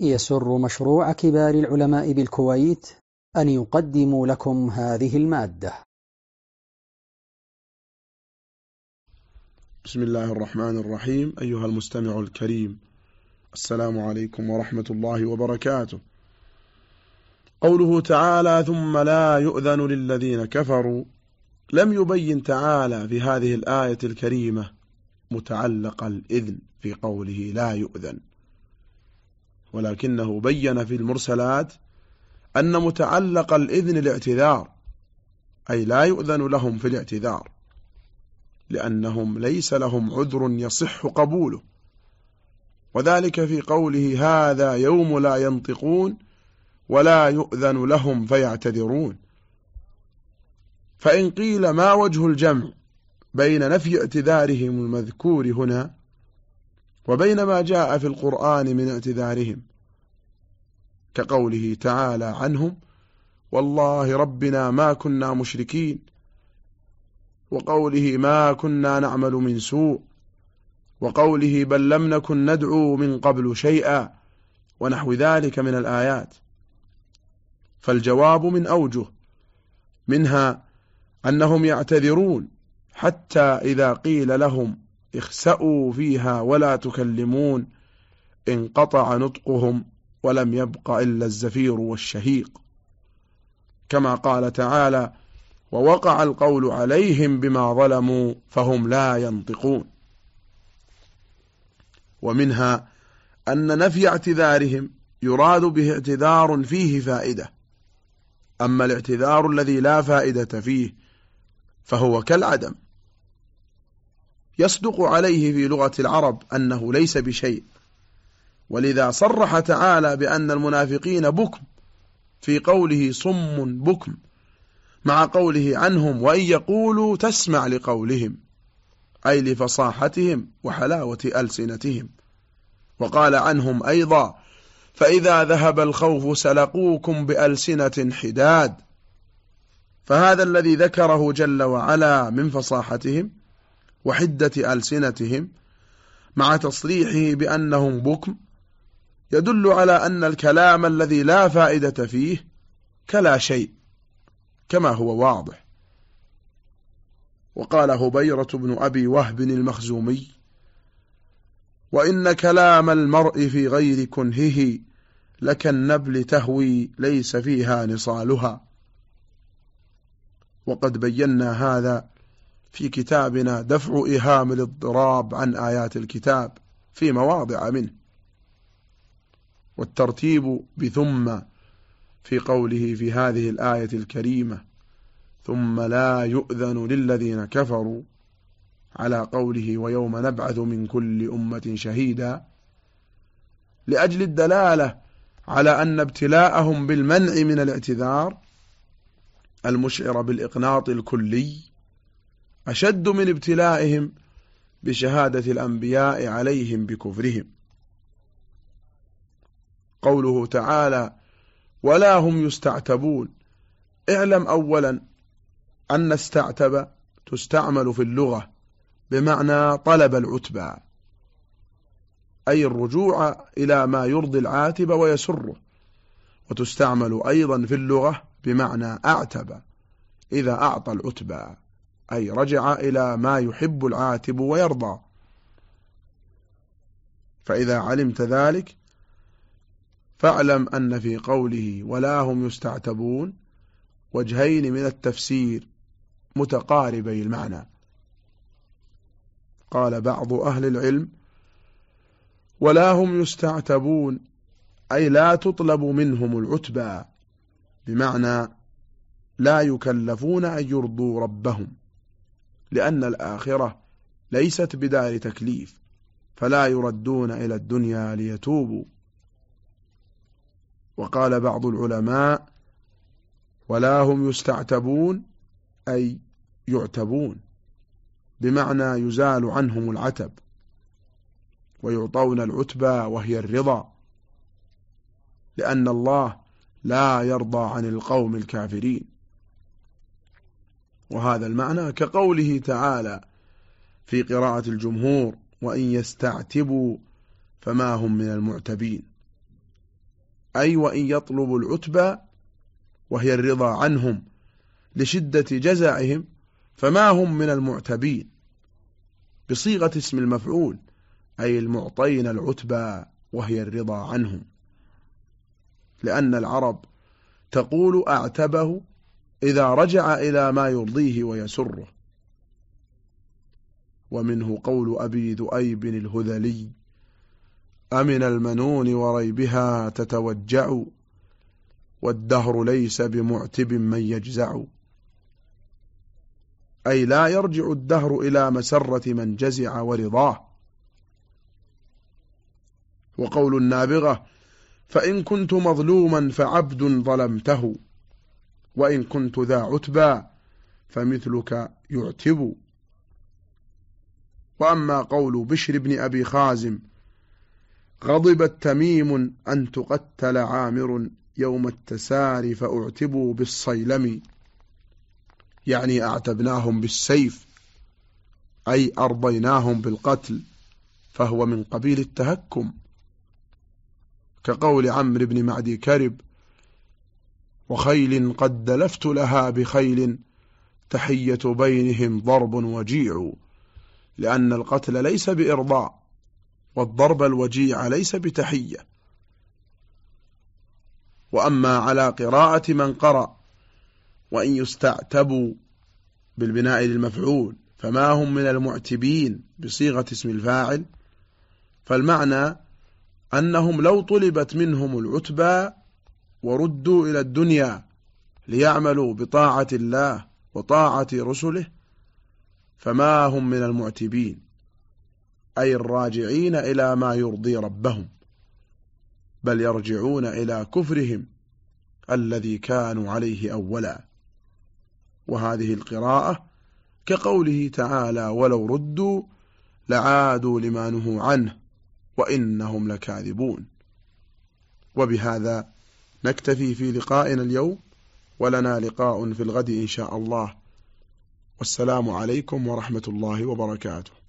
يسر مشروع كبار العلماء بالكويت أن يقدم لكم هذه المادة. بسم الله الرحمن الرحيم. أيها المستمع الكريم السلام عليكم ورحمة الله وبركاته. قوله تعالى ثم لا يؤذن للذين كفروا لم يبين تعالى في هذه الآية الكريمة متعلق الإذن في قوله لا يؤذن. ولكنه بين في المرسلات أن متعلق الإذن الاعتذار أي لا يؤذن لهم في الاعتذار لأنهم ليس لهم عذر يصح قبوله. وذلك في قوله هذا يوم لا ينطقون ولا يؤذن لهم فيعتذرون. فإن قيل ما وجه الجمع بين نفي اعتذارهم المذكور هنا وبين ما جاء في القرآن من اعتذارهم كقوله تعالى عنهم والله ربنا ما كنا مشركين وقوله ما كنا نعمل من سوء وقوله بل لم نكن ندعو من قبل شيئا ونحو ذلك من الآيات. فالجواب من أوجه منها أنهم يعتذرون حتى إذا قيل لهم اخسأوا فيها ولا تكلمون. انقطع نطقهم ولم يبق إلا الزفير والشهيق. كما قال تعالى ووقع القول عليهم بما ظلموا فهم لا ينطقون. ومنها أن نفي اعتذارهم يراد به اعتذار فيه فائدة. أما الاعتذار الذي لا فائدة فيه فهو كالعدم. يصدق عليه في لغة العرب أنه ليس بشيء. ولذا صرح تعالى بأن المنافقين بكم في قوله صم بكم مع قوله عنهم وإن يقولوا تسمع لقولهم أي لفصاحتهم وحلاوة ألسنتهم. وقال عنهم أيضا فإذا ذهب الخوف سلقوكم بألسنة حداد. فهذا الذي ذكره جل وعلا من فصاحتهم وحدة ألسنتهم مع تصريحه بأنهم بكم يدل على أن الكلام الذي لا فائدة فيه كلا شيء كما هو واضح. وقال هبيرة بن أبي وهب المخزومي وإن كلام المرء في غير كنهه لكالنبل تهوي ليس فيها نصالها. وقد بينا هذا في كتابنا دفع إهام الاضطراب عن آيات الكتاب في مواضع منه. والترتيب بثم في قوله في هذه الآية الكريمة ثم لا يؤذن للذين كفروا على قوله ويوم نبعث من كل أمة شهيدا لأجل الدلالة على أن ابتلاءهم بالمنع من الاعتذار المشعر بالإقناط الكلي أشد من ابتلائهم بشهادة الأنبياء عليهم بكفرهم. قوله تعالى ولا هم يستعتبون اعلم أولا أن استعتب تستعمل في اللغة بمعنى طلب العتبى أي الرجوع إلى ما يرضي العاتب ويسره وتستعمل أيضا في اللغة بمعنى أعتب إذا أعطى العتبى. أي رجع إلى ما يحب العاتب ويرضى. فإذا علمت ذلك فاعلم أن في قوله ولا هم يستعتبون وجهين من التفسير متقاربي المعنى. قال بعض أهل العلم ولا هم يستعتبون أي لا تطلب منهم العتبى بمعنى لا يكلفون أن يرضوا ربهم. لأن الآخرة ليست بدار تكليف فلا يردون إلى الدنيا ليتوبوا. وقال بعض العلماء ولا هم يستعتبون أي يعتبون بمعنى يزال عنهم العتب ويعطون العتبى وهي الرضا لأن الله لا يرضى عن القوم الكافرين. وهذا المعنى كقوله تعالى في قراءة الجمهور وإن يستعتبوا فما هم من المعتبين. أي وإن يطلبوا العتبى وهي الرضا عنهم لشدة جزعهم فما هم من المعتبين. بصيغة اسم المفعول أي المعطين العتبى وهي الرضا عنهم. لأن العرب تقول أعتبه إذا رجع إلى ما يرضيه ويسره. ومنه قول أبي ذؤيب الهذلي أمن المنون وريبها تتوجع والدهر ليس بمعتب من يجزع. أي لا يرجع الدهر إلى مسرة من جزع ورضاه. وقول النابغة فإن كنت مظلوما فعبد ظلمته. وإن كنت ذا عتبى فمثلك يعتب. وأما قول بشر بن أبي خازم غضبت تميم أن تقتل عامر يوم التسار فأعتبوا بالصيلم. يعني أعتبناهم بالسيف أي أرضيناهم بالقتل فهو من قبيل التهكم. كقول عمرو بن معدي كرب وخيل قد دلفت لها بخيل تحية بينهم ضرب وجيع لأن القتل ليس بإرضاء والضرب الوجيع ليس بتحية. وأما على قراءة من قرأ وإن يستعتبوا بالبناء للمفعول فما هم من المعتبين بصيغة اسم الفاعل؟ فالمعنى أنهم لو طلبت منهم العتبى وردوا إلى الدنيا ليعملوا بطاعة الله وطاعة رسله فما هم من المعتبين أي الراجعين إلى ما يرضي ربهم بل يرجعون إلى كفرهم الذي كانوا عليه أولا. وهذه القراءة كقوله تعالى ولو ردوا لعادوا لما نهوا عنه وإنهم لكاذبون وبهذا نكتفي في لقائنا اليوم ولنا لقاء في الغد إن شاء الله. والسلام عليكم ورحمة الله وبركاته.